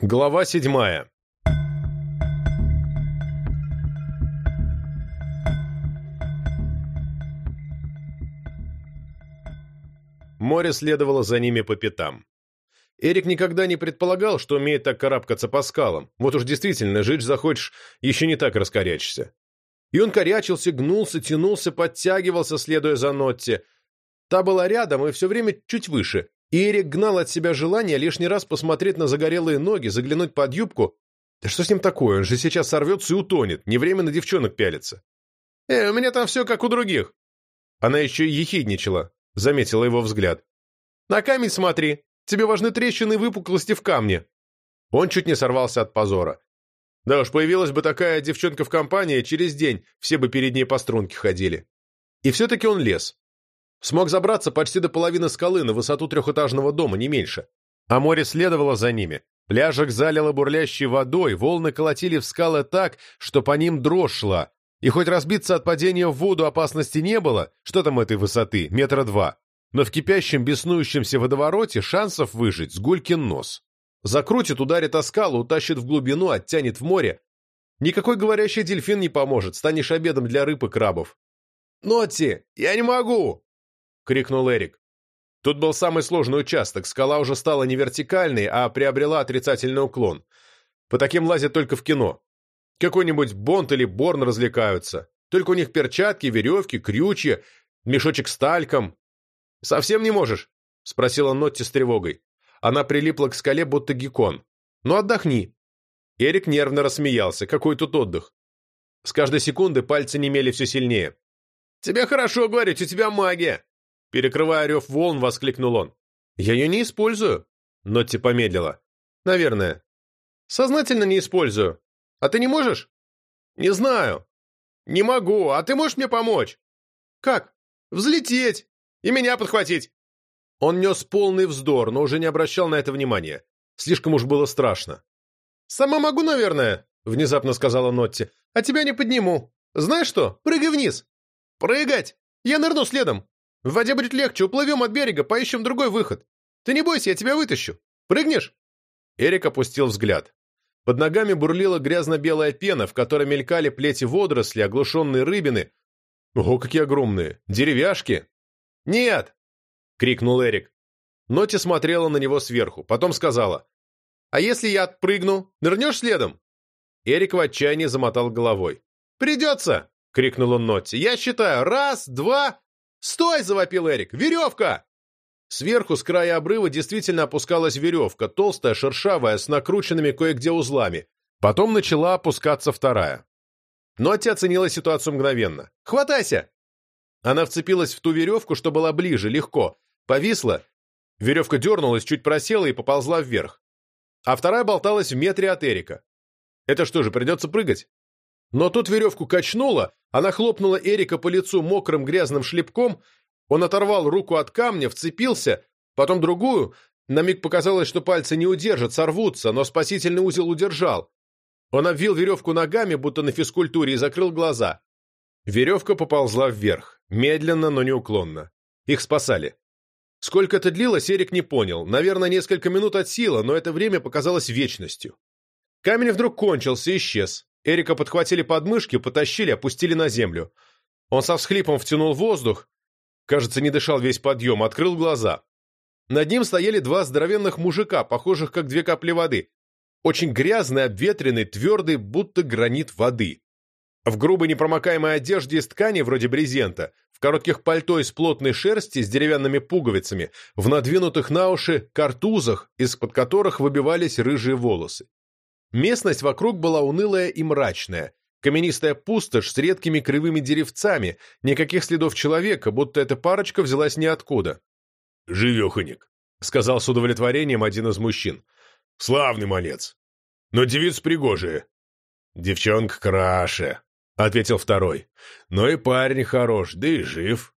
Глава седьмая. Море следовало за ними по пятам. Эрик никогда не предполагал, что умеет так карабкаться по скалам. Вот уж действительно, жить захочешь, еще не так раскорячишься. И он корячился, гнулся, тянулся, подтягивался, следуя за Нотти. Та была рядом и все время чуть выше. И Эрик гнал от себя желание лишний раз посмотреть на загорелые ноги, заглянуть под юбку. Да что с ним такое? Он же сейчас сорвется и утонет. Не время на девчонок пялиться. «Э, у меня там все как у других». Она еще и ехидничала, заметила его взгляд. «На камень смотри. Тебе важны трещины и выпуклости в камне». Он чуть не сорвался от позора. Да уж, появилась бы такая девчонка в компании, через день все бы перед ней по струнке ходили. И все-таки он лез. Смог забраться почти до половины скалы на высоту трехэтажного дома, не меньше. А море следовало за ними. Пляжик залило бурлящей водой, волны колотили в скалы так, что по ним дрожь шла. И хоть разбиться от падения в воду опасности не было, что там этой высоты, метра два, но в кипящем беснующемся водовороте шансов выжить с гулькин нос. Закрутит, ударит о скалу, утащит в глубину, оттянет в море. Никакой говорящий дельфин не поможет, станешь обедом для рыб и крабов. «Нотти, я не могу!» Крикнул Эрик. Тут был самый сложный участок, скала уже стала не вертикальной, а приобрела отрицательный уклон. По таким лазят только в кино. Какой-нибудь Бонд или Борн развлекаются. Только у них перчатки, веревки, крючья, мешочек с тальком. «Совсем не можешь?» — спросила Нотти с тревогой. Она прилипла к скале, будто геккон. «Ну, отдохни». Эрик нервно рассмеялся. Какой тут отдых? С каждой секунды пальцы немели все сильнее. «Тебе хорошо, говорить, у тебя магия!» Перекрывая рев волн, воскликнул он. «Я ее не использую». Нотти помедлила. «Наверное». «Сознательно не использую. А ты не можешь?» «Не знаю». «Не могу. А ты можешь мне помочь?» «Как?» «Взлететь. И меня подхватить». Он нес полный вздор, но уже не обращал на это внимания. Слишком уж было страшно. «Сама могу, наверное», — внезапно сказала Нотти. «А тебя не подниму. Знаешь что? Прыгай вниз». «Прыгать? Я нырну следом. В воде будет легче, уплывем от берега, поищем другой выход. Ты не бойся, я тебя вытащу. Прыгнешь?» Эрик опустил взгляд. Под ногами бурлила грязно-белая пена, в которой мелькали плети водоросли, оглушенные рыбины. Ого, какие огромные! Деревяшки! «Нет!» — крикнул Эрик. Ноти смотрела на него сверху, потом сказала. «А если я отпрыгну? Нырнешь следом?» Эрик в отчаянии замотал головой. «Придется!» — крикнул он Нотти. «Я считаю. Раз, два...» «Стой!» — завопил Эрик. «Веревка!» Сверху, с края обрыва, действительно опускалась веревка, толстая, шершавая, с накрученными кое-где узлами. Потом начала опускаться вторая. Но отец оценила ситуацию мгновенно. «Хватайся!» Она вцепилась в ту веревку, что была ближе, легко. Повисла. Веревка дернулась, чуть просела и поползла вверх. А вторая болталась в метре от Эрика. Это что же, придется прыгать? Но тут веревку качнуло, она хлопнула Эрика по лицу мокрым грязным шлепком, он оторвал руку от камня, вцепился, потом другую. На миг показалось, что пальцы не удержат, сорвутся, но спасительный узел удержал. Он обвил веревку ногами, будто на физкультуре, и закрыл глаза. Веревка поползла вверх, медленно, но неуклонно. Их спасали. Сколько это длилось, Эрик не понял. Наверное, несколько минут от силы, но это время показалось вечностью. Камень вдруг кончился, исчез. Эрика подхватили подмышки, потащили, опустили на землю. Он со всхлипом втянул воздух, кажется, не дышал весь подъем, открыл глаза. Над ним стояли два здоровенных мужика, похожих как две капли воды. Очень грязный, обветренный, твердый, будто гранит воды. В грубой непромокаемой одежде из ткани, вроде брезента, в коротких пальто из плотной шерсти с деревянными пуговицами, в надвинутых на уши картузах, из-под которых выбивались рыжие волосы. Местность вокруг была унылая и мрачная. Каменистая пустошь с редкими кривыми деревцами, никаких следов человека, будто эта парочка взялась ниоткуда. «Живеханик», — сказал с удовлетворением один из мужчин. «Славный малец. Но девиц пригожие». «Девчонка краше», — ответил второй. «Но и парень хорош, да и жив».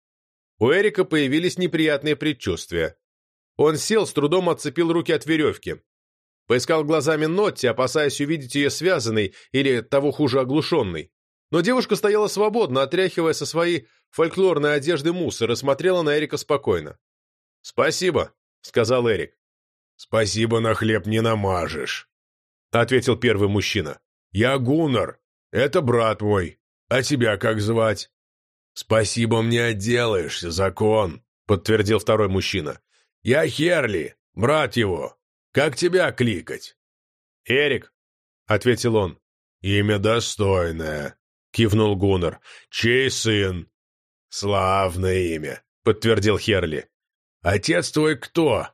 У Эрика появились неприятные предчувствия. Он сел, с трудом отцепил руки от веревки. Поискал глазами Нотти, опасаясь увидеть ее связанной или, того хуже, оглушенной. Но девушка стояла свободно, отряхивая со своей фольклорной одежды мусор, и смотрела на Эрика спокойно. «Спасибо», — сказал Эрик. «Спасибо, на хлеб не намажешь», — ответил первый мужчина. «Я Гуннар. Это брат мой. А тебя как звать?» «Спасибо мне отделаешься, закон», — подтвердил второй мужчина. «Я Херли, брат его. Как тебя кликать?» «Эрик», — ответил он. «Имя достойное», — кивнул Гуннар. «Чей сын?» «Славное имя», — подтвердил Херли. «Отец твой кто?»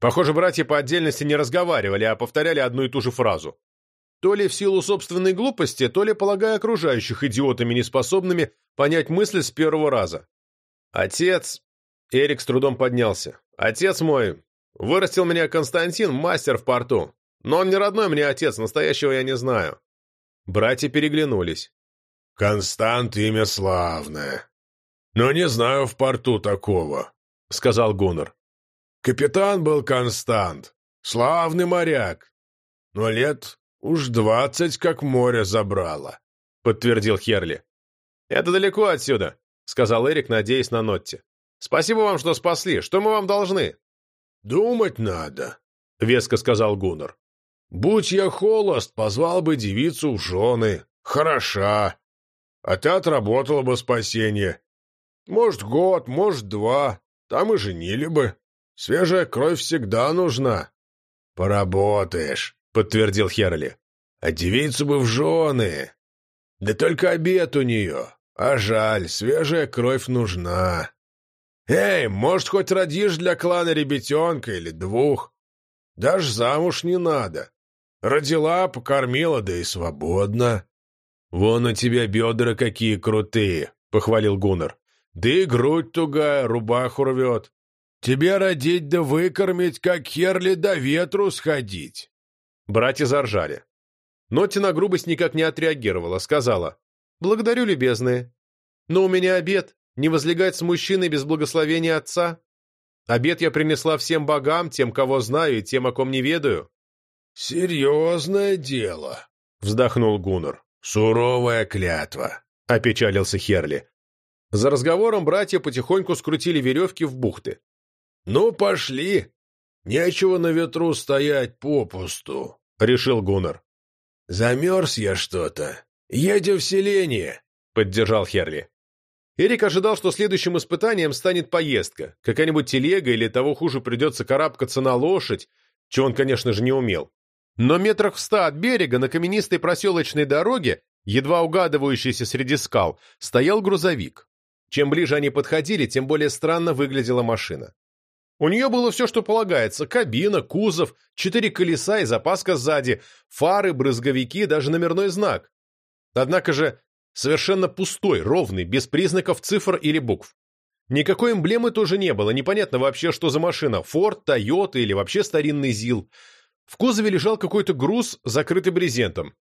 Похоже, братья по отдельности не разговаривали, а повторяли одну и ту же фразу. То ли в силу собственной глупости, то ли полагая окружающих идиотами, неспособными понять мысль с первого раза. «Отец...» Эрик с трудом поднялся. «Отец мой... Вырастил меня Константин, мастер в порту. Но он не родной мне отец, настоящего я не знаю». Братья переглянулись. «Констант имя славное. Но не знаю в порту такого», — сказал Гуннер. «Капитан был Констант, славный моряк. Но лет уж двадцать как море забрало», — подтвердил Херли. «Это далеко отсюда», — сказал Эрик, надеясь на Нотти. «Спасибо вам, что спасли. Что мы вам должны?» «Думать надо», — веско сказал Гуннер. «Будь я холост, позвал бы девицу в жены. Хороша. А ты отработала бы спасение. Может, год, может, два. Там и женили бы. Свежая кровь всегда нужна». «Поработаешь», — подтвердил Херли. «А девицу бы в жены. Да только обед у нее. А жаль, свежая кровь нужна. Эй, может, хоть родишь для клана ребятенка или двух? Даже замуж не надо. Родила, покормила, да и свободно. Вон у тебя бедра какие крутые, — похвалил Гуннер. Да и грудь тугая, рубаху рвет. Тебе родить да выкормить, как херли до ветру сходить. Братья заржали. Нотти на грубость никак не отреагировала, сказала. «Благодарю, любезные. Но у меня обед не возлегать с мужчиной без благословения отца. Обед я принесла всем богам, тем, кого знаю, и тем, о ком не ведаю». «Серьезное дело», — вздохнул Гуннер. «Суровая клятва», — опечалился Херли. За разговором братья потихоньку скрутили веревки в бухты. «Ну, пошли. Нечего на ветру стоять попусту», — решил Гуннер. «Замерз я что-то. «Едем в селение», — поддержал Херли. Эрик ожидал, что следующим испытанием станет поездка. Какая-нибудь телега или того хуже придется карабкаться на лошадь, чего он, конечно же, не умел. Но метрах в ста от берега на каменистой проселочной дороге, едва угадывающейся среди скал, стоял грузовик. Чем ближе они подходили, тем более странно выглядела машина. У нее было все, что полагается – кабина, кузов, четыре колеса и запаска сзади, фары, брызговики, даже номерной знак. Однако же совершенно пустой, ровный, без признаков цифр или букв. Никакой эмблемы тоже не было, непонятно вообще, что за машина, Форд, Тойота или вообще старинный ЗИЛ. В кузове лежал какой-то груз, закрытый брезентом.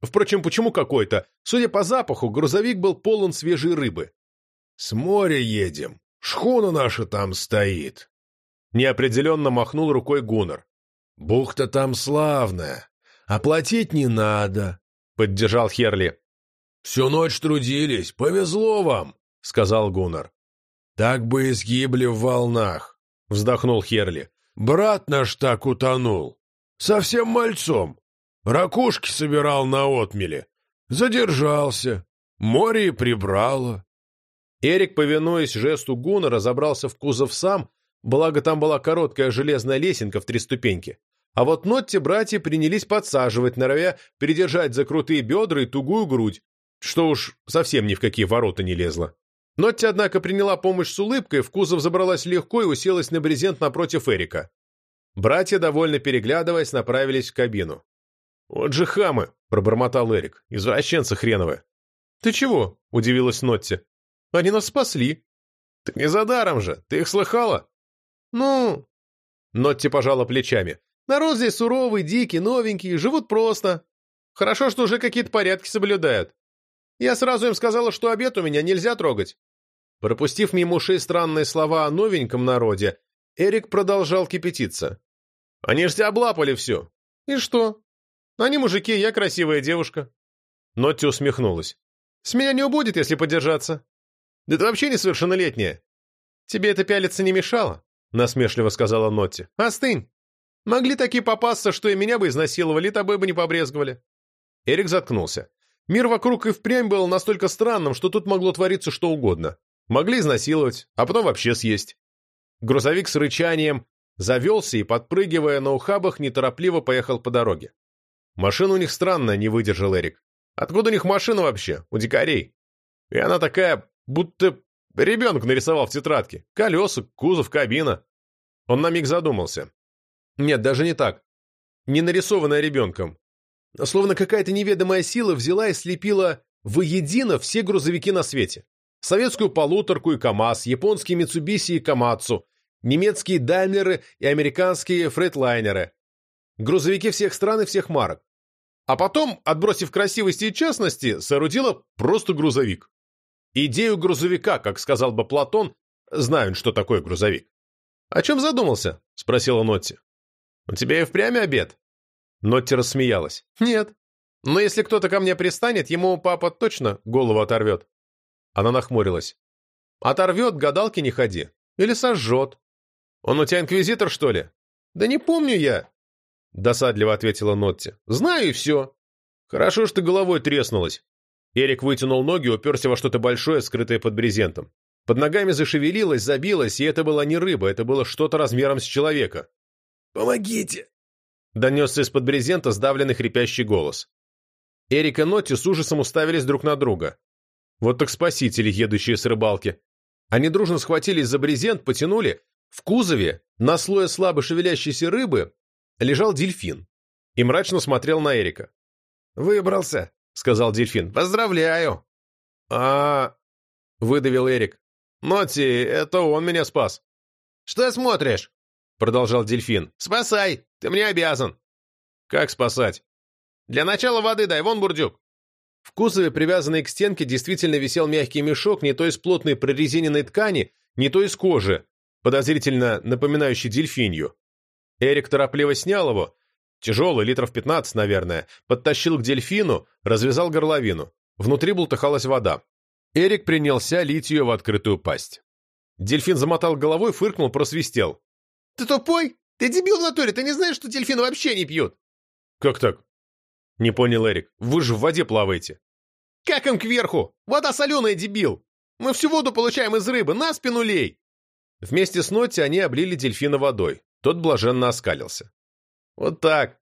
Впрочем, почему какой-то? Судя по запаху, грузовик был полон свежей рыбы. «С моря едем. Шхуна наша там стоит». Неопределенно махнул рукой Гуннер. «Бухта там славная. Оплатить не надо. — поддержал Херли. «Всю ночь трудились, повезло вам», — сказал Гуннар. «Так бы и сгибли в волнах», — вздохнул Херли. «Брат наш так утонул. Совсем мальцом. Ракушки собирал на отмеле. Задержался. Море и прибрало». Эрик, повинуясь жесту Гуна, разобрался в кузов сам, благо там была короткая железная лесенка в три ступеньки. А вот Нотти братья принялись подсаживать, норовя передержать за крутые бедра и тугую грудь, что уж совсем ни в какие ворота не лезло. Нотти, однако, приняла помощь с улыбкой, в кузов забралась легко и уселась на брезент напротив Эрика. Братья, довольно переглядываясь, направились в кабину. «Вот же хамы!» — пробормотал Эрик. «Извращенцы хреновы!» «Ты чего?» — удивилась Нотти. «Они нас спасли». «Так не за даром же! Ты их слыхала?» «Ну...» Нотти пожала плечами. Народ здесь суровый, дикий, новенький, живут просто. Хорошо, что уже какие-то порядки соблюдают. Я сразу им сказала, что обед у меня нельзя трогать». Пропустив мимо ушей странные слова о новеньком народе, Эрик продолжал кипятиться. «Они ж тебя облапали все. И что? Они мужики, я красивая девушка». Нотти усмехнулась. «С меня не убудет, если подержаться. Да ты вообще несовершеннолетняя». «Тебе это пялиться не мешало?» — насмешливо сказала Нотти. «Остынь. Могли такие попасться, что и меня бы изнасиловали, и тобой бы не побрезговали». Эрик заткнулся. Мир вокруг и впрямь был настолько странным, что тут могло твориться что угодно. Могли изнасиловать, а потом вообще съесть. Грузовик с рычанием завелся и, подпрыгивая на ухабах, неторопливо поехал по дороге. Машина у них странная, не выдержал Эрик. Откуда у них машина вообще? У дикарей. И она такая, будто ребенок нарисовал в тетрадке. Колеса, кузов, кабина. Он на миг задумался. Нет, даже не так. Не нарисованная ребенком. Словно какая-то неведомая сила взяла и слепила воедино все грузовики на свете. Советскую полуторку и КАМАЗ, японские Митсубиси и Камацу, немецкие Даймлеры и американские фрейтлайнеры. Грузовики всех стран и всех марок. А потом, отбросив красивости и частности, соорудила просто грузовик. Идею грузовика, как сказал бы Платон, знают, что такое грузовик. «О чем задумался?» – спросила Нотти. «У тебя и впрямь обед?» Нотти рассмеялась. «Нет. Но если кто-то ко мне пристанет, ему папа точно голову оторвет». Она нахмурилась. «Оторвет, гадалки не ходи. Или сожжет. Он у тебя инквизитор, что ли?» «Да не помню я», — досадливо ответила Нотти. «Знаю и все». «Хорошо, что ты головой треснулась». Эрик вытянул ноги, уперся во что-то большое, скрытое под брезентом. Под ногами зашевелилось, забилось, и это была не рыба, это было что-то размером с человека. «Помогите!» Донесся из-под брезента сдавленный хрипящий голос. Эрик и Нотти с ужасом уставились друг на друга. Вот так спасители, едущие с рыбалки. Они дружно схватились за брезент, потянули. В кузове, на слое слабо шевелящейся рыбы, лежал дельфин и мрачно смотрел на Эрика. «Выбрался», — сказал дельфин. «Поздравляю!» «А...» — выдавил Эрик. «Нотти, это он меня спас». «Что смотришь?» — продолжал дельфин. «Спасай! Ты мне обязан!» «Как спасать?» «Для начала воды дай, вон бурдюк!» В кузове, привязанный к стенке, действительно висел мягкий мешок не то из плотной прорезиненной ткани, не то из кожи, подозрительно напоминающий дельфинью. Эрик торопливо снял его, тяжелый, литров 15, наверное, подтащил к дельфину, развязал горловину. Внутри бултыхалась вода. Эрик принялся лить ее в открытую пасть. Дельфин замотал головой, фыркнул, просвистел. «Ты тупой? Ты дебил в натуре, ты не знаешь, что дельфины вообще не пьют?» «Как так?» Не понял Эрик. «Вы же в воде плаваете». «Как им кверху? Вода соленая, дебил! Мы всю воду получаем из рыбы, на спину лей!» Вместе с Нотти они облили дельфина водой. Тот блаженно оскалился. «Вот так.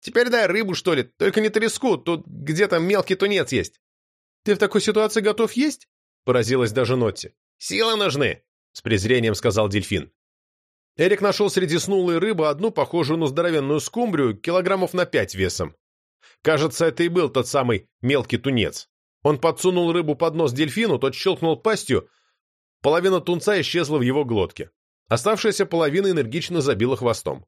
Теперь дай рыбу, что ли, только не треску, тут где-то мелкий тунец есть». «Ты в такой ситуации готов есть?» Поразилась даже Нотти. «Силы нужны», — с презрением сказал дельфин. Эрик нашел среди снулой рыбы одну, похожую на здоровенную скумбрию, килограммов на пять весом. Кажется, это и был тот самый мелкий тунец. Он подсунул рыбу под нос дельфину, тот щелкнул пастью, половина тунца исчезла в его глотке. Оставшаяся половина энергично забила хвостом.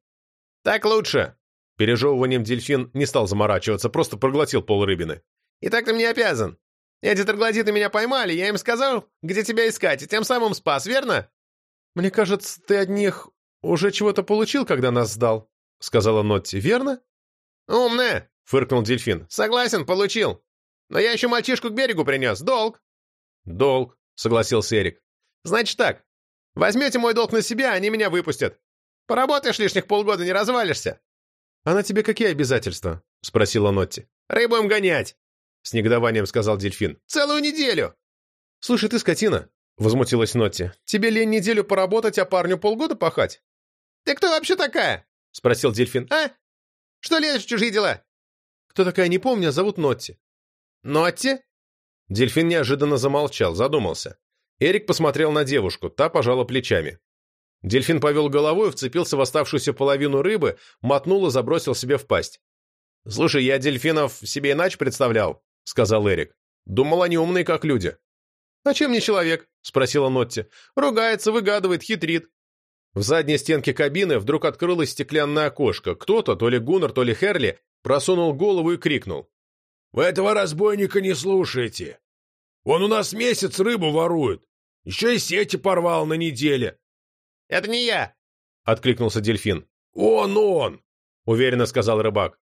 «Так лучше!» Пережевыванием дельфин не стал заморачиваться, просто проглотил пол рыбины. «И так ты мне обязан. Эти троглодиты меня поймали, я им сказал, где тебя искать, и тем самым спас, верно?» «Мне кажется, ты от них уже чего-то получил, когда нас сдал», — сказала Нотти, верно? «Умная!» — фыркнул дельфин. «Согласен, получил. Но я еще мальчишку к берегу принес. Долг!» «Долг», — согласился Эрик. «Значит так. Возьмете мой долг на себя, они меня выпустят. Поработаешь лишних полгода, не развалишься». «А на тебе какие обязательства?» — спросила Нотти. «Рыбу им гонять!» — с негодованием сказал дельфин. «Целую неделю!» «Слушай, ты скотина!» — возмутилась Нотти. «Тебе лень неделю поработать, а парню полгода пахать?» «Ты кто вообще такая?» — спросил дельфин. «А? Что лезешь в чужие дела?» «Кто такая, не помню, а зовут Нотти». «Нотти?» Дельфин неожиданно замолчал, задумался. Эрик посмотрел на девушку, та пожала плечами. Дельфин повел головой, вцепился в оставшуюся половину рыбы, мотнул и забросил себе в пасть. «Слушай, я дельфинов себе иначе представлял», — сказал Эрик. «Думал, они умные, как люди». «А чем не человек?» — спросила Нотти. «Ругается, выгадывает, хитрит». В задней стенке кабины вдруг открылось стеклянное окошко. Кто-то, то ли Гуннер, то ли Херли, просунул голову и крикнул. «Вы этого разбойника не слушайте! Он у нас месяц рыбу ворует! Еще и сети порвал на неделе!» «Это не я!» — откликнулся дельфин. «Он, он!» — уверенно сказал рыбак.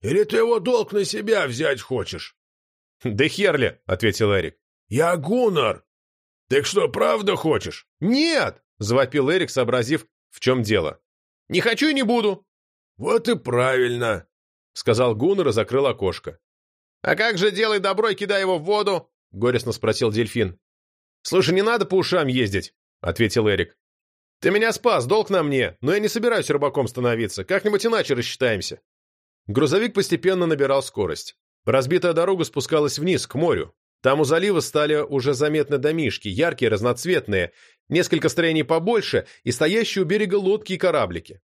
«Или ты его долг на себя взять хочешь?» «Да херли!» — ответил Эрик. «Я Гуннар! Так что, правда хочешь?» «Нет!» — завопил Эрик, сообразив, в чем дело. «Не хочу и не буду!» Вот и правильно, — сказал Гуннер и закрыл окошко. «А как же делай добро и кидай его в воду?» — горестно спросил дельфин. «Слушай, не надо по ушам ездить», — ответил Эрик. «Ты меня спас, долг на мне, но я не собираюсь рыбаком становиться. Как-нибудь иначе рассчитаемся». Грузовик постепенно набирал скорость. Разбитая дорога спускалась вниз, к морю. Там у залива стали уже заметны домишки, яркие, разноцветные, несколько строений побольше и стоящие у берега лодки и кораблики.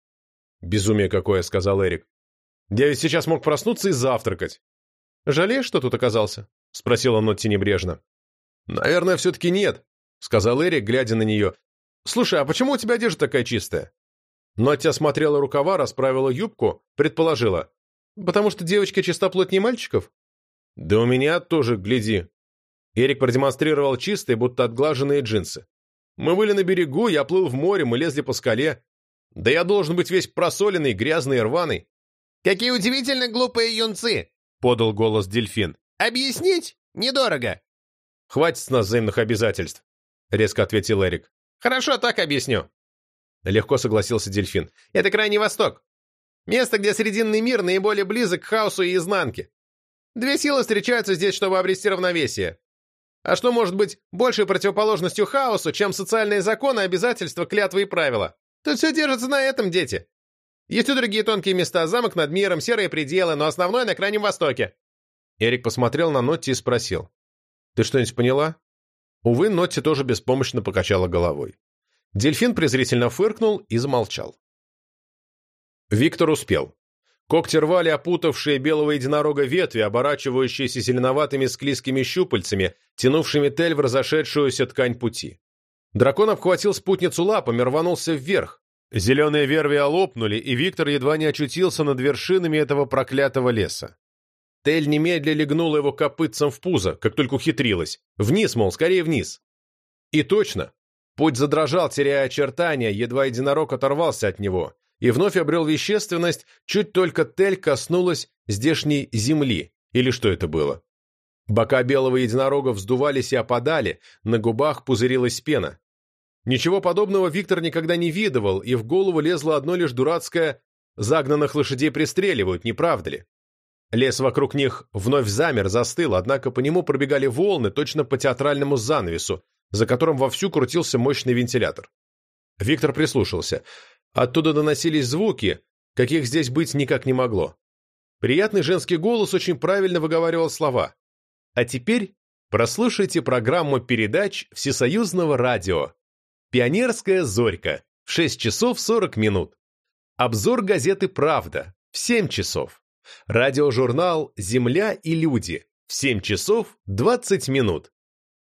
«Безумие какое», — сказал Эрик. «Я ведь сейчас мог проснуться и завтракать». «Жалеешь, что тут оказался?» — спросила Нотти небрежно. «Наверное, все-таки нет», — сказал Эрик, глядя на нее. «Слушай, а почему у тебя одежда такая чистая?» Нотти осмотрела рукава, расправила юбку, предположила. «Потому что девочка чистоплотнее мальчиков?» «Да у меня тоже, гляди». Эрик продемонстрировал чистые, будто отглаженные джинсы. «Мы были на берегу, я плыл в море, мы лезли по скале. Да я должен быть весь просоленный, грязный и рваный». «Какие удивительно глупые юнцы!» — подал голос дельфин. «Объяснить? Недорого!» «Хватит с нас взаимных обязательств», — резко ответил Эрик. «Хорошо, так объясню». Легко согласился дельфин. «Это Крайний Восток. Место, где Срединный мир наиболее близок к хаосу и изнанке. Две силы встречаются здесь, чтобы обрести равновесие. А что может быть большей противоположностью хаосу, чем социальные законы, обязательства, клятвы и правила? Тут все держится на этом, дети. Есть и другие тонкие места, замок над миром, серые пределы, но основное на Крайнем Востоке». Эрик посмотрел на Нотти и спросил. «Ты что-нибудь поняла?» Увы, Нотти тоже беспомощно покачала головой. Дельфин презрительно фыркнул и замолчал. Виктор успел. Когти рвали опутавшие белого единорога ветви, оборачивающиеся зеленоватыми склизкими щупальцами, тянувшими тель в разошедшуюся ткань пути. Дракон обхватил спутницу лапами, рванулся вверх. Зеленые верви лопнули, и Виктор едва не очутился над вершинами этого проклятого леса. Тель немедля легнула его копытцем в пузо, как только ухитрилась. Вниз, мол, скорее вниз. И точно. Путь задрожал, теряя очертания, едва единорог оторвался от него, и вновь обрел вещественность, чуть только Тель коснулась здешней земли. Или что это было? Бока белого единорога вздувались и опадали, на губах пузырилась пена. Ничего подобного Виктор никогда не видывал, и в голову лезло одно лишь дурацкое «загнанных лошадей пристреливают, не правда ли?» Лес вокруг них вновь замер, застыл, однако по нему пробегали волны точно по театральному занавесу, за которым вовсю крутился мощный вентилятор. Виктор прислушался. Оттуда доносились звуки, каких здесь быть никак не могло. Приятный женский голос очень правильно выговаривал слова. А теперь прослушайте программу передач Всесоюзного радио. «Пионерская зорька» в 6 часов 40 минут. Обзор газеты «Правда» в 7 часов. Радиожурнал «Земля и люди» в 7 часов 20 минут.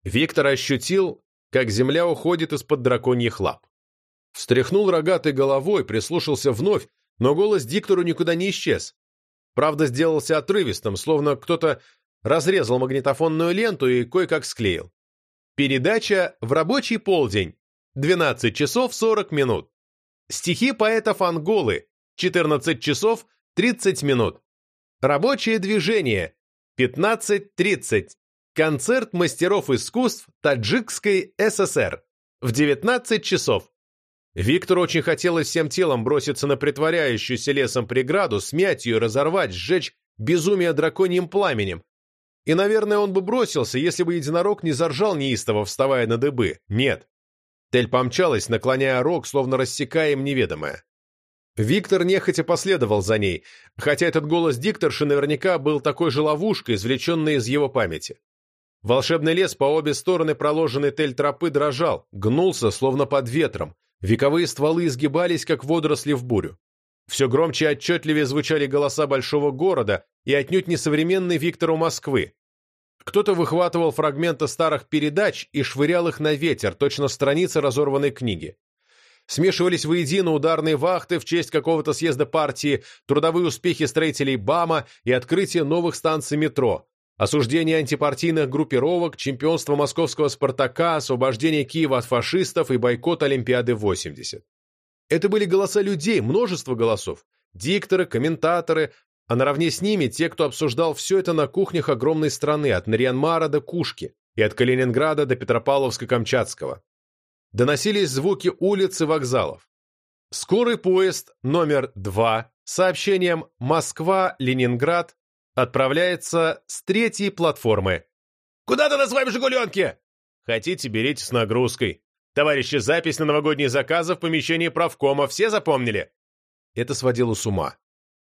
Виктор ощутил, как земля уходит из-под драконьих лап. Встряхнул рогатой головой, прислушался вновь, но голос диктору никуда не исчез. Правда, сделался отрывистым, словно кто-то разрезал магнитофонную ленту и кое-как склеил. Передача в рабочий полдень. 12 часов 40 минут. Стихи поэтов Анголы. 14 часов 30 минут. Рабочее движение. 15.30. Концерт мастеров искусств Таджикской ССР. В 19 часов. Виктору очень хотелось всем телом броситься на притворяющуюся лесом преграду, смять ее, разорвать, сжечь безумие драконьим пламенем, и, наверное, он бы бросился, если бы единорог не заржал неистово, вставая на дыбы. Нет. Тель помчалась, наклоняя рог, словно рассекая им неведомое. Виктор нехотя последовал за ней, хотя этот голос дикторши наверняка был такой же ловушкой, извлеченной из его памяти. Волшебный лес по обе стороны проложенной тель тропы дрожал, гнулся, словно под ветром, вековые стволы изгибались, как водоросли в бурю. Все громче и отчетливее звучали голоса большого города и отнюдь несовременной Виктору Москвы, кто-то выхватывал фрагменты старых передач и швырял их на ветер, точно страницы разорванной книги. Смешивались воедино ударные вахты в честь какого-то съезда партии, трудовые успехи строителей БАМа и открытие новых станций метро, осуждение антипартийных группировок, чемпионство московского «Спартака», освобождение Киева от фашистов и бойкот Олимпиады 80. Это были голоса людей, множество голосов. Дикторы, комментаторы, а наравне с ними те, кто обсуждал все это на кухнях огромной страны, от Нарьянмара до Кушки и от Калининграда до Петропавловска-Камчатского. Доносились звуки улиц и вокзалов. Скорый поезд номер 2 с сообщением «Москва-Ленинград» отправляется с третьей платформы. «Куда ты на своем «Жигуленке»?» Хотите, берите с нагрузкой. Товарищи, запись на новогодние заказы в помещении правкома. Все запомнили? Это сводило с ума.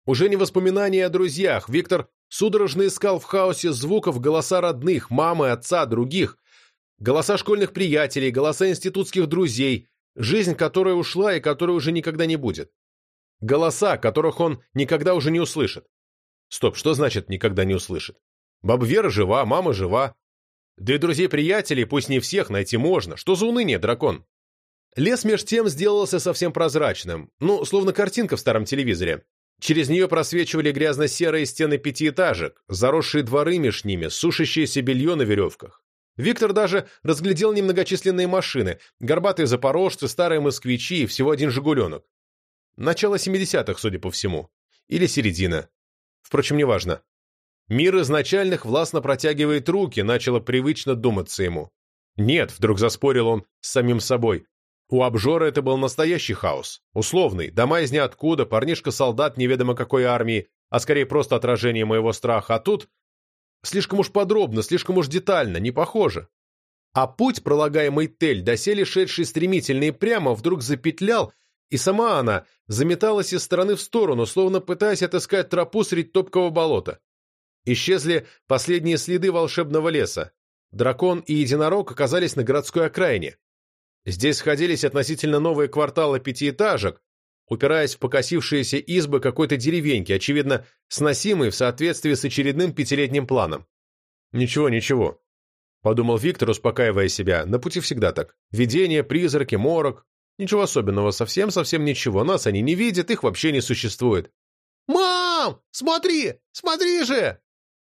Уже не воспоминания о друзьях. Виктор судорожно искал в хаосе звуков голоса родных, мамы, отца, других. Голоса школьных приятелей, голоса институтских друзей. Жизнь, которая ушла и которая уже никогда не будет. Голоса, которых он никогда уже не услышит. Стоп, что значит «никогда не услышит»? Баба Вера жива, мама жива. Да и друзей-приятелей, пусть не всех, найти можно. Что за уныние, дракон? Лес меж тем сделался совсем прозрачным, ну, словно картинка в старом телевизоре. Через нее просвечивали грязно-серые стены пятиэтажек, заросшие дворы меж ними, сушащееся белье на веревках. Виктор даже разглядел немногочисленные машины, горбатые запорожцы, старые москвичи и всего один «Жигуленок». Начало 70-х, судя по всему. Или середина. Впрочем, неважно. Мир изначальных властно протягивает руки, начало привычно думаться ему. Нет, вдруг заспорил он с самим собой. У обжора это был настоящий хаос. Условный, дома из ниоткуда, парнишка-солдат неведомо какой армии, а скорее просто отражение моего страха. А тут слишком уж подробно, слишком уж детально, не похоже. А путь, пролагаемый Тель, доселе шедший стремительно и прямо, вдруг запетлял, и сама она заметалась из стороны в сторону, словно пытаясь отыскать тропу средь топкого болота. Исчезли последние следы волшебного леса. Дракон и единорог оказались на городской окраине. Здесь сходились относительно новые кварталы пятиэтажек, упираясь в покосившиеся избы какой-то деревеньки, очевидно, сносимые в соответствии с очередным пятилетним планом. «Ничего, ничего», — подумал Виктор, успокаивая себя. «На пути всегда так. Видение, призраки, морок. Ничего особенного, совсем-совсем ничего. Нас они не видят, их вообще не существует». «Мам! Смотри! Смотри же!»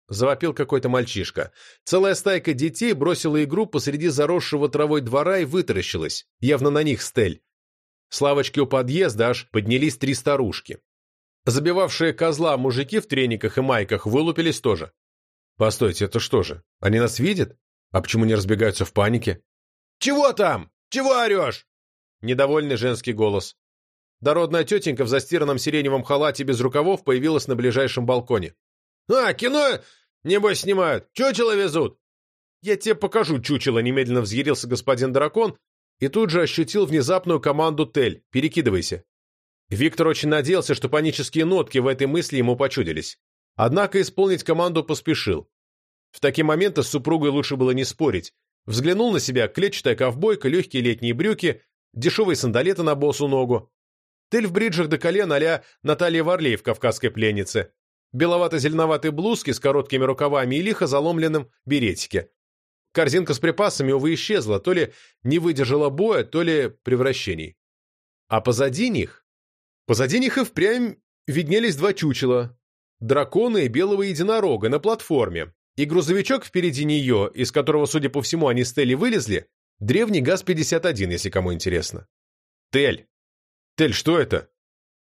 Завопил какой-то мальчишка. Целая стайка детей бросила игру посреди заросшего травой двора и вытаращилась. Явно на них стель. С лавочки у подъезда аж поднялись три старушки. Забивавшие козла мужики в трениках и майках вылупились тоже. Постойте, это что же? Они нас видят? А почему не разбегаются в панике? «Чего там? Чего орешь?» Недовольный женский голос. Дородная тетенька в застиранном сиреневом халате без рукавов появилась на ближайшем балконе. «А, кино, небось, снимают. Чучело везут». «Я тебе покажу чучело», — немедленно взъярился господин дракон и тут же ощутил внезапную команду Тель «Перекидывайся». Виктор очень надеялся, что панические нотки в этой мысли ему почудились. Однако исполнить команду поспешил. В такие моменты с супругой лучше было не спорить. Взглянул на себя клетчатая ковбойка, легкие летние брюки, дешевые сандалеты на босу ногу. Тель в бриджах до колен а Наталья Варлей в «Кавказской пленнице» беловато-зеленоватой блузки с короткими рукавами и лихо заломленным беретике. Корзинка с припасами, увы, исчезла, то ли не выдержала боя, то ли превращений. А позади них... Позади них и впрямь виднелись два чучела. Дракона и белого единорога на платформе. И грузовичок впереди нее, из которого, судя по всему, они с Телли вылезли, древний ГАЗ-51, если кому интересно. Тель! Тель, что это?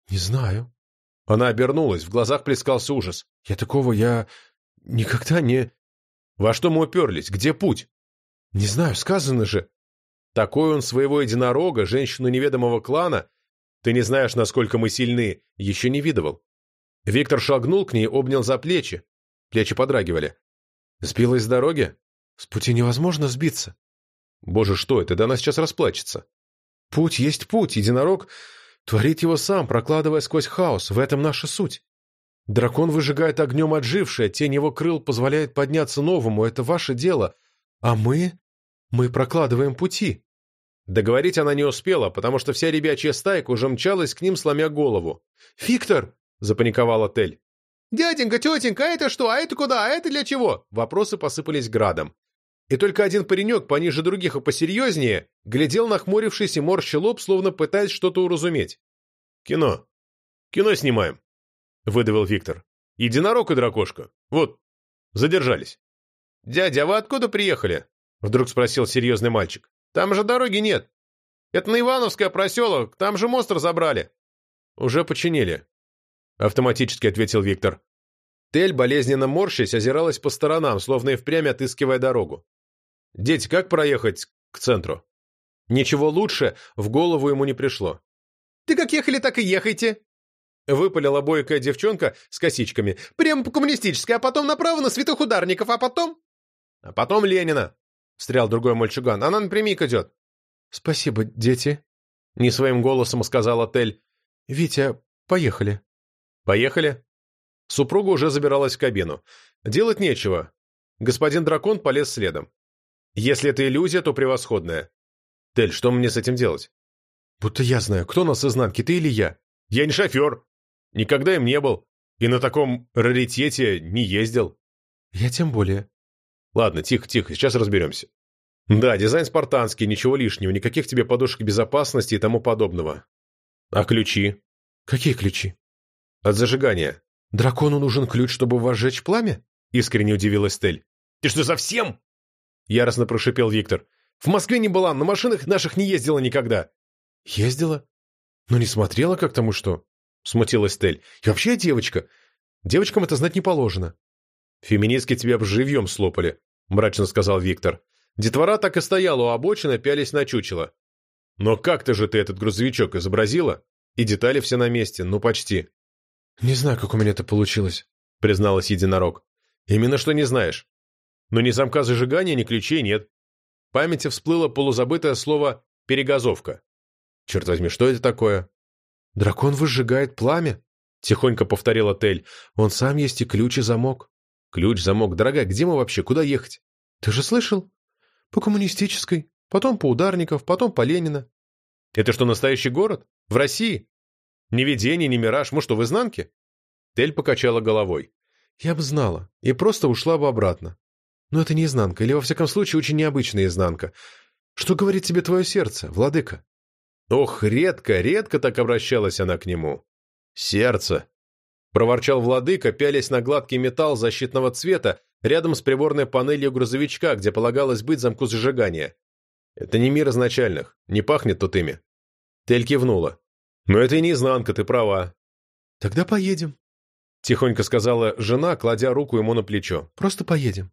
Не знаю. Она обернулась, в глазах плескался ужас. «Я такого, я... никогда не...» «Во что мы уперлись? Где путь?» «Не знаю, сказано же». «Такой он своего единорога, женщину неведомого клана, ты не знаешь, насколько мы сильны, еще не видывал». Виктор шагнул к ней, обнял за плечи. Плечи подрагивали. «Сбилась с дороги?» «С пути невозможно сбиться». «Боже, что это? Да она сейчас расплачется». «Путь есть путь, единорог...» Творит его сам, прокладывая сквозь хаос. В этом наша суть. Дракон выжигает огнем отжившее, тень его крыл позволяет подняться новому. Это ваше дело. А мы... мы прокладываем пути. Договорить она не успела, потому что вся ребячья стайка уже мчалась к ним, сломя голову. «Виктор!» — запаниковала Тель. «Дяденька, тетенька, а это что? А это куда? А это для чего?» Вопросы посыпались градом. И только один паренек, пониже других и посерьезнее, глядел нахмурившись и морщил лоб, словно пытаясь что-то уразуметь. «Кино. Кино снимаем», — выдавил Виктор. «Единорог и дракошка. Вот, задержались». «Дядя, а вы откуда приехали?» — вдруг спросил серьезный мальчик. «Там же дороги нет. Это на Ивановское проселок, там же мост разобрали». «Уже починили», — автоматически ответил Виктор. Тель, болезненно морщась, озиралась по сторонам, словно и впрямь отыскивая дорогу. «Дети, как проехать к центру?» Ничего лучше в голову ему не пришло. «Ты как ехали, так и ехайте!» выпалила бойкая девчонка с косичками. «Прямо по-коммунистически, а потом направо на святых ударников, а потом...» «А потом Ленина», — встрял другой мальчуган. «Она напрямик идет». «Спасибо, дети», — не своим голосом сказал отель. «Витя, поехали». «Поехали». Супруга уже забиралась в кабину. Делать нечего. Господин дракон полез следом. Если это иллюзия, то превосходная. Тель, что мне с этим делать? Будто я знаю, кто нас изнанки, ты или я? Я не шофер. Никогда им не был. И на таком раритете не ездил. Я тем более. Ладно, тихо, тихо, сейчас разберемся. Да, дизайн спартанский, ничего лишнего, никаких тебе подушек безопасности и тому подобного. А ключи? Какие ключи? От зажигания. Дракону нужен ключ, чтобы возжечь пламя? Искренне удивилась Тель. Ты что, совсем? Яростно прошипел Виктор. В Москве не была, на машинах наших не ездила никогда. Ездила? Но не смотрела, как тому что? Смутилась Тель. И вообще девочка. Девочкам это знать не положено. Феминистки тебя бы живьем слопали, мрачно сказал Виктор. Детвора так и стояла у обочины, пялись на чучело. Но как-то же ты этот грузовичок изобразила? И детали все на месте, ну почти. Не знаю, как у меня это получилось, призналась единорог. Именно что не знаешь. Но ни замка зажигания, ни ключей нет. В памяти всплыло полузабытое слово «перегазовка». Черт возьми, что это такое? «Дракон выжигает пламя», — тихонько повторил Тель. «Он сам есть и ключ, и замок». «Ключ, замок. Дорогая, где мы вообще? Куда ехать?» «Ты же слышал? По коммунистической, потом по Ударников, потом по Ленина». «Это что, настоящий город? В России? Ни видение, ни мираж. Мы что, в изнанке?» Тель покачала головой. «Я бы знала, и просто ушла бы обратно. Но это не изнанка, или, во всяком случае, очень необычная изнанка. Что говорит тебе твое сердце, владыка?» Ох, редко, редко так обращалась она к нему. «Сердце!» — проворчал владыка, пялясь на гладкий металл защитного цвета рядом с приборной панелью грузовичка, где полагалось быть замку зажигания. «Это не мир изначальных, не пахнет тут ими». Тель кивнула. «Но это и не изнанка, ты права». «Тогда поедем», — тихонько сказала жена, кладя руку ему на плечо. «Просто поедем».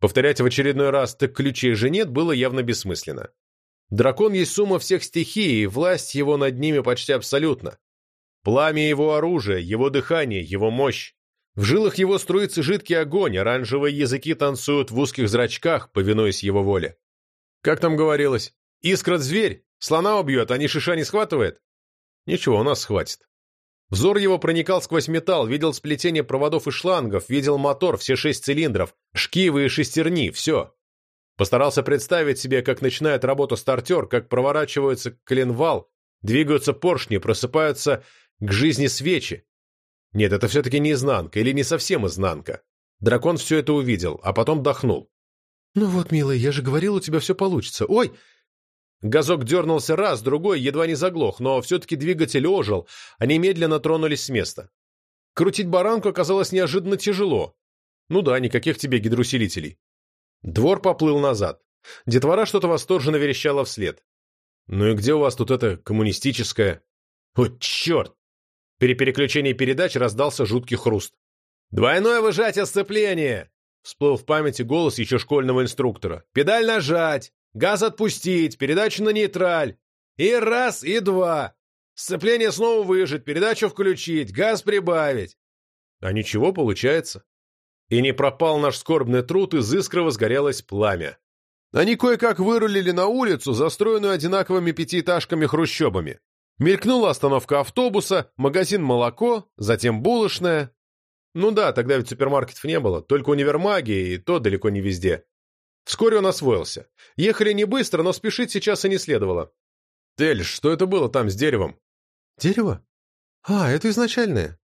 Повторять в очередной раз «так ключей же нет» было явно бессмысленно. Дракон есть сумма всех стихий, и власть его над ними почти абсолютна. Пламя его оружия, его дыхание, его мощь. В жилах его струится жидкий огонь, оранжевые языки танцуют в узких зрачках, повинуясь его воле. Как там говорилось? Искрот зверь, слона убьет, а не шиша не схватывает? Ничего, у нас схватит. Взор его проникал сквозь металл, видел сплетение проводов и шлангов, видел мотор, все шесть цилиндров, шкивы и шестерни, все. Постарался представить себе, как начинает работу стартер, как проворачивается коленвал, двигаются поршни, просыпаются к жизни свечи. Нет, это все-таки не изнанка, или не совсем изнанка. Дракон все это увидел, а потом дохнул. «Ну вот, милый, я же говорил, у тебя все получится. Ой!» Газок дернулся раз, другой едва не заглох, но все-таки двигатель ожил, они медленно тронулись с места. Крутить баранку оказалось неожиданно тяжело. Ну да, никаких тебе гидроусилителей. Двор поплыл назад. Детвора что-то восторженно верещала вслед. «Ну и где у вас тут это коммунистическое?» «О, черт!» При переключении передач раздался жуткий хруст. «Двойное выжатие сцепления!» Всплыл в памяти голос еще школьного инструктора. «Педаль нажать! Газ отпустить, передачу на нейтраль. И раз, и два. Сцепление снова выжать, передачу включить, газ прибавить. А ничего получается. И не пропал наш скорбный труд, из искры возгорелось пламя. Они кое-как вырулили на улицу, застроенную одинаковыми пятиэтажками-хрущобами. Мелькнула остановка автобуса, магазин молоко, затем булочная. Ну да, тогда ведь супермаркетов не было, только универмаги, и то далеко не везде. Вскоре он освоился. Ехали не быстро, но спешить сейчас и не следовало. «Тель, что это было там с деревом?» «Дерево? А, это изначальное».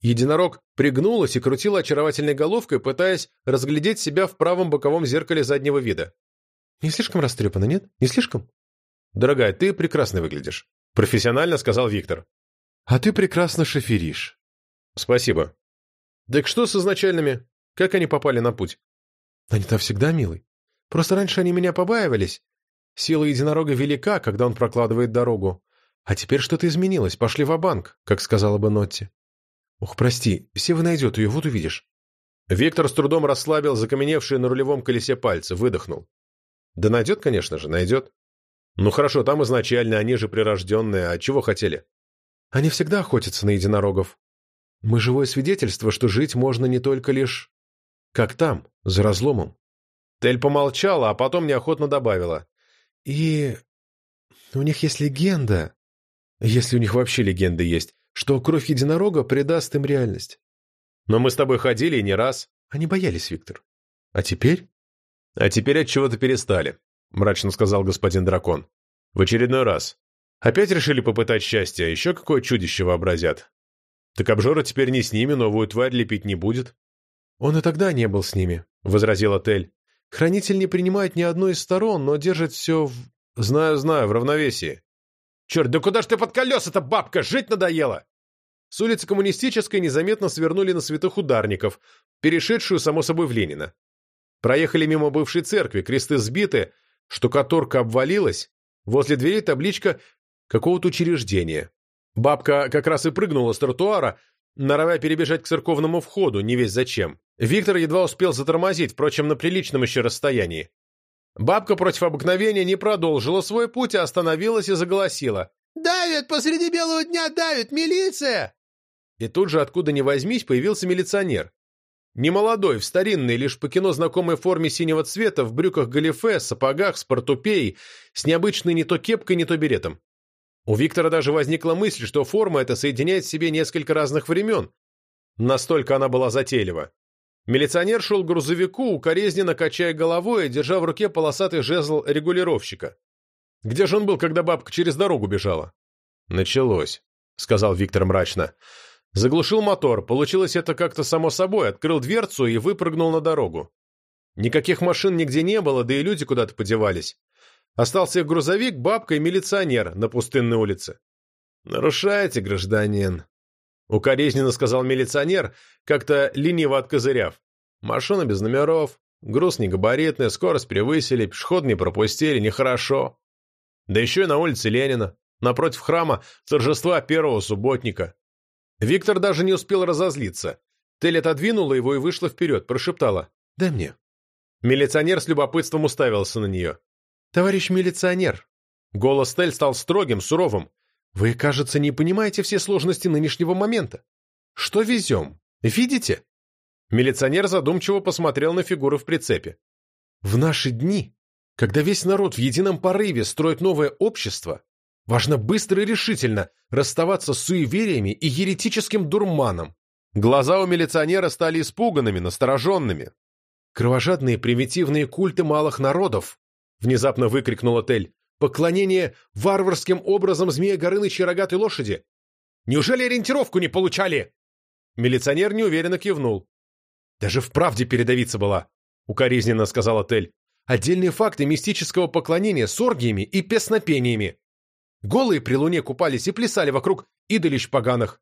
Единорог пригнулась и крутила очаровательной головкой, пытаясь разглядеть себя в правом боковом зеркале заднего вида. «Не слишком растрепано, нет? Не слишком?» «Дорогая, ты прекрасно выглядишь», — профессионально сказал Виктор. «А ты прекрасно шоферишь». «Спасибо». «Так что с изначальными? Как они попали на путь?» «Они там всегда, милый. Просто раньше они меня побаивались. Сила единорога велика, когда он прокладывает дорогу. А теперь что-то изменилось, пошли в банк как сказала бы Нотти. Ох, прости, Сева найдет ее, вот увидишь. Виктор с трудом расслабил закаменевшие на рулевом колесе пальцы, выдохнул. Да найдет, конечно же, найдет. Ну хорошо, там изначально они же прирожденные, а чего хотели? Они всегда охотятся на единорогов. Мы живое свидетельство, что жить можно не только лишь... Как там, за разломом. Тель помолчала, а потом неохотно добавила. И... у них есть легенда, если у них вообще легенда есть, что кровь единорога придаст им реальность. Но мы с тобой ходили и не раз. Они боялись, Виктор. А теперь? А теперь от чего-то перестали, мрачно сказал господин дракон. В очередной раз. Опять решили попытать счастье, а еще какое чудище вообразят. Так обжора теперь не с ними, новую тварь лепить не будет. Он и тогда не был с ними, возразил Отель. Хранитель не принимает ни одной из сторон, но держит все в... Знаю, знаю, в равновесии. Черт, да куда ж ты под колеса-то, бабка, жить надоело! С улицы Коммунистической незаметно свернули на святых ударников, перешедшую, само собой, в Ленина. Проехали мимо бывшей церкви, кресты сбиты, штукатурка обвалилась, возле двери табличка какого-то учреждения. Бабка как раз и прыгнула с тротуара, норовя перебежать к церковному входу, не весь зачем. Виктор едва успел затормозить, впрочем, на приличном еще расстоянии. Бабка против обыкновения не продолжила свой путь, а остановилась и заголосила. «Давит! Посреди белого дня давит! Милиция!» И тут же, откуда ни возьмись, появился милиционер. Немолодой, в старинной, лишь по кино знакомой форме синего цвета, в брюках галифе, сапогах, с портупеей, с необычной не то кепкой, не то беретом. У Виктора даже возникла мысль, что форма эта соединяет в себе несколько разных времен. Настолько она была затейлива. Милиционер шел к грузовику, укоризненно качая головой и держа в руке полосатый жезл регулировщика. Где же он был, когда бабка через дорогу бежала? Началось, сказал Виктор мрачно. Заглушил мотор, получилось это как-то само собой, открыл дверцу и выпрыгнул на дорогу. Никаких машин нигде не было, да и люди куда-то подевались. Остался грузовик, бабка и милиционер на пустынной улице. «Нарушаете, гражданин», — укоризненно сказал милиционер, как-то лениво откозыряв. «Машина без номеров, груз негабаритный, скорость превысили, пешеход не пропустили, нехорошо. Да еще и на улице Ленина, напротив храма торжества первого субботника». Виктор даже не успел разозлиться. Тель отодвинула его и вышла вперед, прошептала «Дай мне». Милиционер с любопытством уставился на нее. «Товарищ милиционер!» Голос Тель стал строгим, суровым. «Вы, кажется, не понимаете все сложности нынешнего момента. Что везем? Видите?» Милиционер задумчиво посмотрел на фигуру в прицепе. «В наши дни, когда весь народ в едином порыве строит новое общество, важно быстро и решительно расставаться с суевериями и еретическим дурманом». Глаза у милиционера стали испуганными, настороженными. «Кровожадные примитивные культы малых народов Внезапно выкрикнула Тель. «Поклонение варварским образом змея Горыныча рогатой лошади! Неужели ориентировку не получали?» Милиционер неуверенно кивнул. «Даже в правде передавиться была», — укоризненно сказала Тель. «Отдельные факты мистического поклонения с оргиями и песнопениями. Голые при луне купались и плясали вокруг идолищ поганых.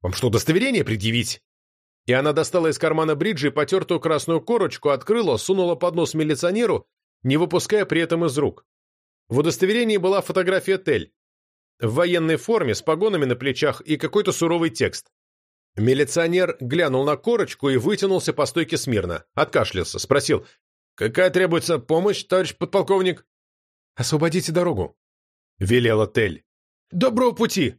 Вам что, удостоверение предъявить?» И она достала из кармана бриджи потертую красную корочку, открыла, сунула под нос милиционеру не выпуская при этом из рук. В удостоверении была фотография Тель. В военной форме, с погонами на плечах и какой-то суровый текст. Милиционер глянул на корочку и вытянулся по стойке смирно. Откашлялся, спросил. «Какая требуется помощь, товарищ подполковник?» «Освободите дорогу», — велела Тель. «Доброго пути!»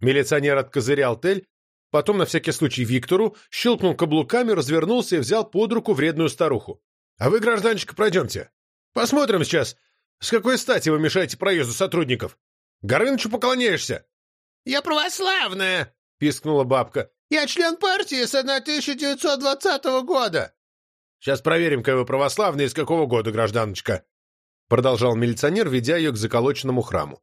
Милиционер откозырял Тель, потом на всякий случай Виктору, щелкнул каблуками, развернулся и взял под руку вредную старуху. «А вы, гражданчика, пройдемте. Посмотрим сейчас, с какой стати вы мешаете проезду сотрудников. Горынычу поклоняешься?» «Я православная!» — пискнула бабка. «Я член партии с 1920 года!» «Сейчас проверим, какой вы православный и с какого года, гражданочка!» Продолжал милиционер, ведя ее к заколоченному храму.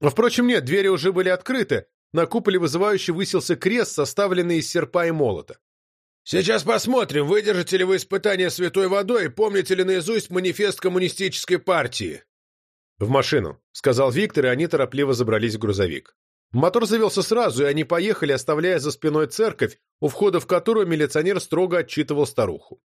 Впрочем, нет, двери уже были открыты, на куполе вызывающе высился крест, составленный из серпа и молота. Сейчас посмотрим, выдержите ли вы испытание святой водой и помните ли наизусть манифест коммунистической партии. В машину, сказал Виктор, и они торопливо забрались в грузовик. Мотор завелся сразу, и они поехали, оставляя за спиной церковь, у входа в которую милиционер строго отчитывал старуху.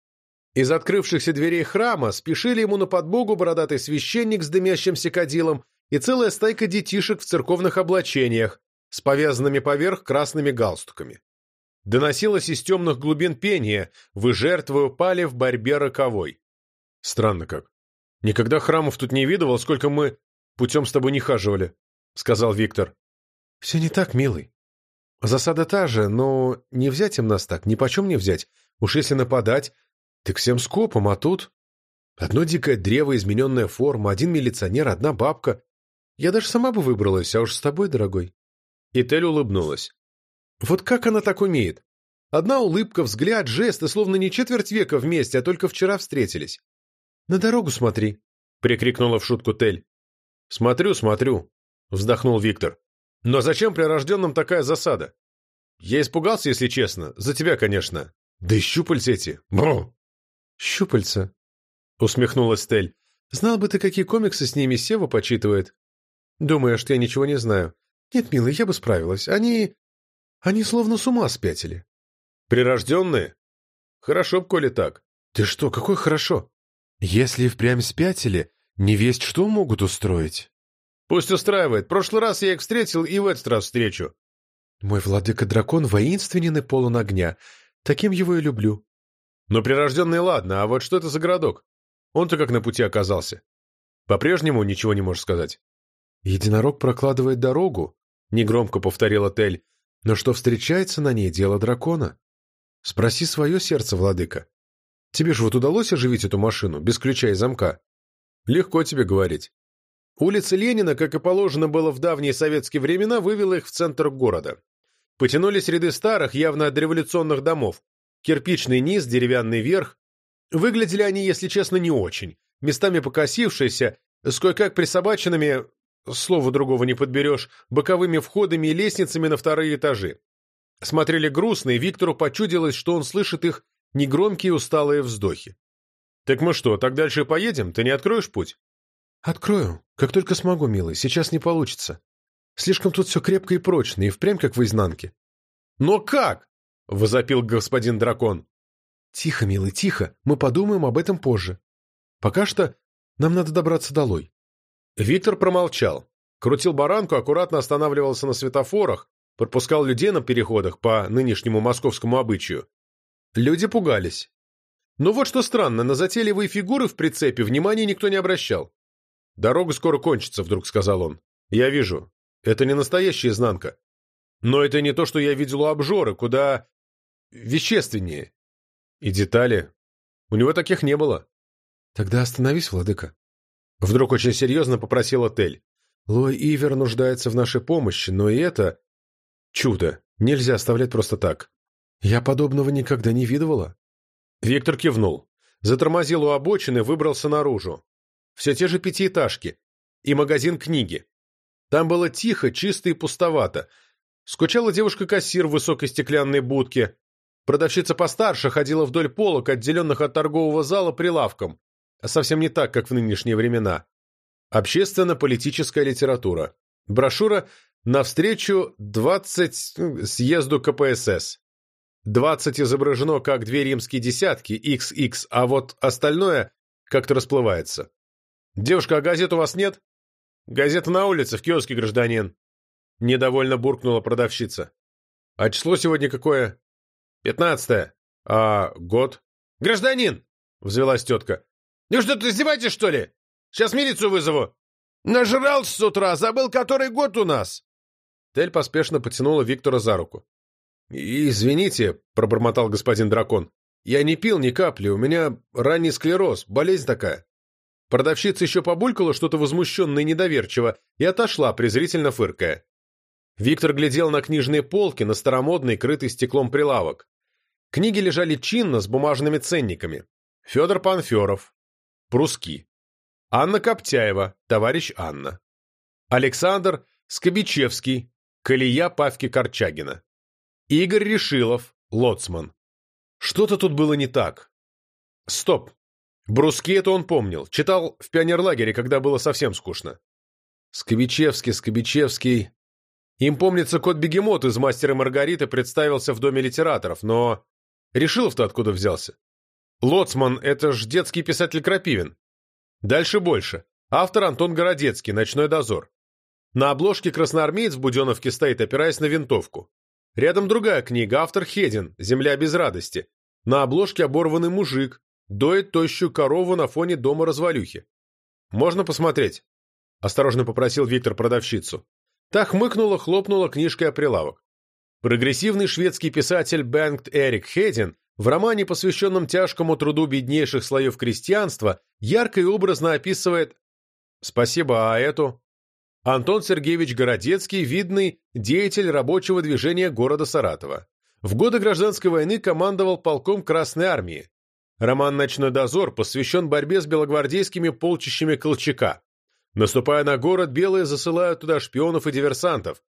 Из открывшихся дверей храма спешили ему на подбогу бородатый священник с дымящимся кадилом и целая стайка детишек в церковных облачениях с повязанными поверх красными галстуками. Доносилось из темных глубин пение «Вы жертвы упали в борьбе роковой». Странно как. Никогда храмов тут не видывал, сколько мы путем с тобой не хаживали, — сказал Виктор. Все не так, милый. Засада та же, но не взять им нас так, ни почем не взять. Уж если нападать, так всем скопом, а тут... Одно дикое древо, измененная форма, один милиционер, одна бабка. Я даже сама бы выбралась, а уж с тобой, дорогой. И Тель улыбнулась. Вот как она так умеет? Одна улыбка, взгляд, жест, и словно не четверть века вместе, а только вчера встретились. «На дорогу смотри», — прикрикнула в шутку Тель. «Смотрю, смотрю», — вздохнул Виктор. «Но зачем прирожденным такая засада? Я испугался, если честно. За тебя, конечно. Да и щупальца эти. Бру!» «Щупальца», — усмехнулась Тель. «Знал бы ты, какие комиксы с ними Сева почитывает. Думаешь, что я ничего не знаю? Нет, милый, я бы справилась. Они... они словно с ума спятили». «Прирожденные? Хорошо б, коли так». «Ты что, какой хорошо? Если и впрямь спятили, не весть что могут устроить». «Пусть устраивает. Прошлый раз я их встретил и в этот раз встречу». «Мой владыка-дракон воинственен и полон огня. Таким его и люблю». «Но прирожденный ладно, а вот что это за городок? Он-то как на пути оказался. По-прежнему ничего не можешь сказать». «Единорог прокладывает дорогу», — негромко повторила Тель, «но что встречается на ней дело дракона. Спроси свое сердце, владыка. Тебе же вот удалось оживить эту машину, без ключа и замка? Легко тебе говорить. Улица Ленина, как и положено было в давние советские времена, вывела их в центр города. Потянулись ряды старых, явно отреволюционных домов. Кирпичный низ, деревянный верх. Выглядели они, если честно, не очень. Местами покосившиеся, с кое-как присобаченными, слова другого не подберешь, боковыми входами и лестницами на вторые этажи смотрели грустно, и Виктору почудилось, что он слышит их негромкие усталые вздохи. «Так мы что, так дальше поедем? Ты не откроешь путь?» «Открою. Как только смогу, милый. Сейчас не получится. Слишком тут все крепко и прочно, и впрямь как в изнанке». «Но как?» — возопил господин дракон. «Тихо, милый, тихо. Мы подумаем об этом позже. Пока что нам надо добраться долой». Виктор промолчал. Крутил баранку, аккуратно останавливался на светофорах, пропускал людей на переходах по нынешнему московскому обычаю. Люди пугались. Но вот что странно, на затейливые фигуры в прицепе внимания никто не обращал. «Дорога скоро кончится», — вдруг сказал он. «Я вижу. Это не настоящая изнанка. Но это не то, что я видел у обжоры, куда вещественнее. И детали. У него таких не было». «Тогда остановись, владыка». Вдруг очень серьезно попросил Тель. «Лой Ивер нуждается в нашей помощи, но и это Чудо. Нельзя оставлять просто так. Я подобного никогда не видывала. Виктор кивнул. Затормозил у обочины, выбрался наружу. Все те же пятиэтажки. И магазин книги. Там было тихо, чисто и пустовато. Скучала девушка-кассир в высокой стеклянной будке. Продавщица постарше ходила вдоль полок, отделенных от торгового зала прилавком. Совсем не так, как в нынешние времена. Общественно-политическая литература. Брошюра Навстречу 20 ну, съезду КПСС. 20 изображено как две римские десятки, XX, а вот остальное как-то расплывается. «Девушка, а газет у вас нет?» «Газета на улице, в киоске, гражданин». Недовольно буркнула продавщица. «А число сегодня какое?» «Пятнадцатое». «А год?» «Гражданин!» — взвелась тетка. «Ну что, ты издеваетесь, что ли? Сейчас милицию вызову!» «Нажрался с утра, забыл, который год у нас!» Тель поспешно потянула Виктора за руку. «Извините», — пробормотал господин дракон. «Я не пил ни капли, у меня ранний склероз, болезнь такая». Продавщица еще побулькала что-то возмущенно и недоверчиво и отошла, презрительно фыркая. Виктор глядел на книжные полки, на старомодный, крытый стеклом прилавок. Книги лежали чинно, с бумажными ценниками. Федор Панферов. Пруски. Анна Коптяева, товарищ Анна. Александр Скобичевский, Колея Павки Корчагина. Игорь Решилов, лоцман. Что-то тут было не так. Стоп. Бруски это он помнил. Читал в пионерлагере, когда было совсем скучно. Скобичевский, Скобичевский... Им, помнится, кот-бегемот из «Мастера Маргариты» представился в Доме литераторов, но... Решилов-то откуда взялся? Лоцман — это ж детский писатель Крапивин. Дальше больше. Автор Антон Городецкий, «Ночной дозор». На обложке красноармеец в Буденовке стоит, опираясь на винтовку. Рядом другая книга, автор Хедин «Земля без радости». На обложке оборванный мужик, доит тощую корову на фоне дома развалюхи. «Можно посмотреть?» – осторожно попросил Виктор продавщицу. Та хмыкнула, хлопнула книжкой о прилавок. Прогрессивный шведский писатель Бенгт Эрик Хедин в романе, посвященном тяжкому труду беднейших слоев крестьянства, ярко и образно описывает «Спасибо, а эту?» Антон Сергеевич Городецкий, видный деятель рабочего движения города Саратова. В годы гражданской войны командовал полком Красной Армии. Роман «Ночной дозор» посвящен борьбе с белогвардейскими полчищами Колчака. Наступая на город, белые засылают туда шпионов и диверсантов.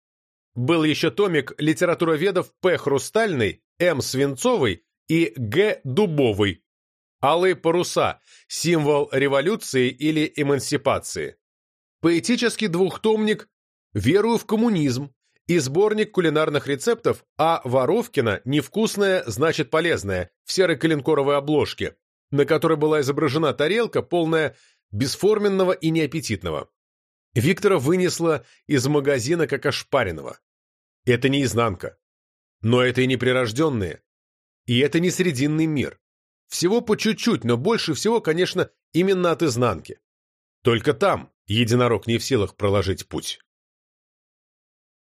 Был еще томик литературоведов П. Хрустальный, М. Свинцовый и Г. Дубовый. Алые паруса – символ революции или эмансипации. Поэтический двухтомник «Верую в коммунизм» и сборник кулинарных рецептов А. Воровкина «Невкусное, значит полезное» в серой коленкоровой обложке, на которой была изображена тарелка, полная бесформенного и неаппетитного. Виктора вынесло из магазина как ошпаренного. Это не изнанка. Но это и не прирожденные. И это не срединный мир. Всего по чуть-чуть, но больше всего, конечно, именно от изнанки. Только там единорог не в силах проложить путь.